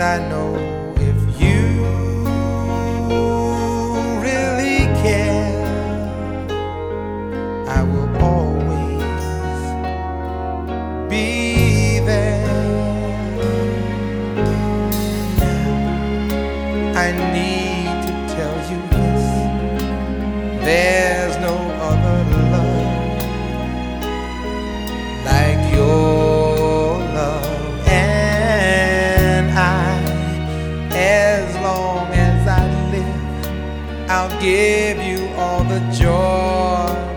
I know give you all the joy.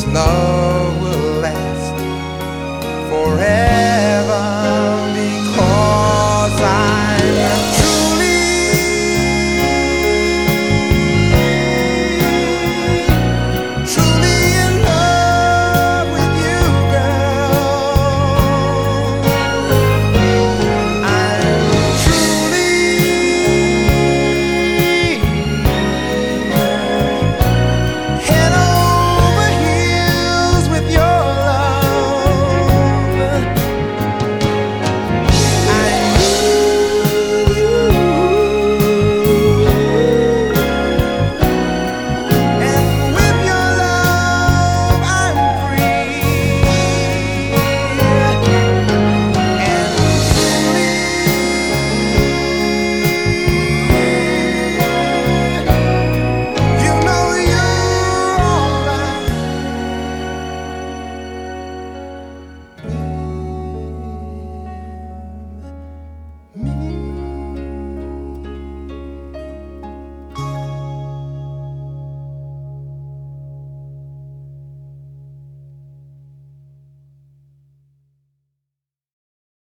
this love will last forever.